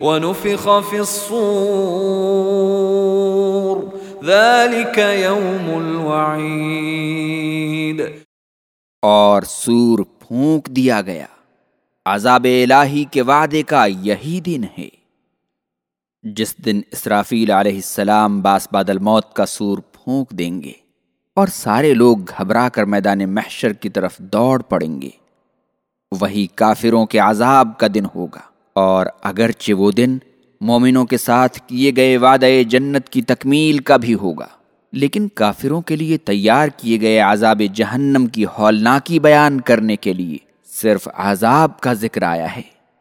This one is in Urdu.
ونفخ في الصور. ذلك يوم الوعید اور سور پھونک دیا گیا۔ عذاب الہی کے وعدے کا یہی دن ہے۔ جس دن اسرافیل علیہ السلام باس بادل موت کا سور پھونک دیں گے اور سارے لوگ گھبرا کر میدان محشر کی طرف دوڑ پڑیں گے۔ وہی کافروں کے عذاب کا دن ہوگا۔ اور اگرچہ وہ دن مومنوں کے ساتھ کیے گئے وعدے جنت کی تکمیل کا بھی ہوگا، لیکن کافروں کے لیے تیار کیے گئے عذاب جہنم کی ہولناکی بیان کرنے کے لیے صرف عذاب کا ذکر آیا ہے۔